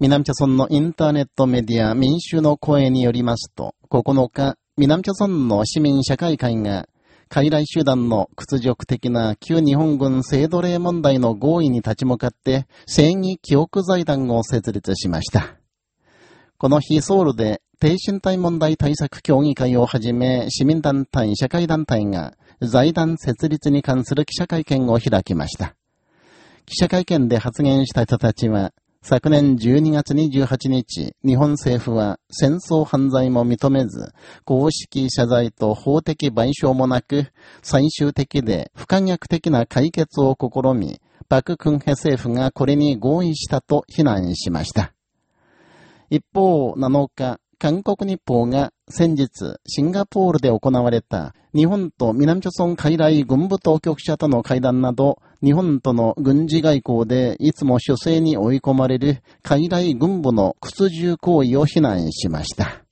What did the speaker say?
南朝村のインターネットメディア民衆の声によりますと、9日、南朝村の市民社会会が、傀儡集団の屈辱的な旧日本軍制度令問題の合意に立ち向かって、正義記憶財団を設立しました。この日ソウルで低身体問題対策協議会をはじめ市民団体、社会団体が財団設立に関する記者会見を開きました。記者会見で発言した人たちは、昨年12月28日、日本政府は戦争犯罪も認めず、公式謝罪と法的賠償もなく、最終的で不可逆的な解決を試み、パク・クンヘ政府がこれに合意したと非難しました。一方、7日、韓国日報が先日、シンガポールで行われた日本と南朝鮮海来軍部当局者との会談など、日本との軍事外交でいつも主勢に追い込まれる海外軍部の屈辱行為を非難しました。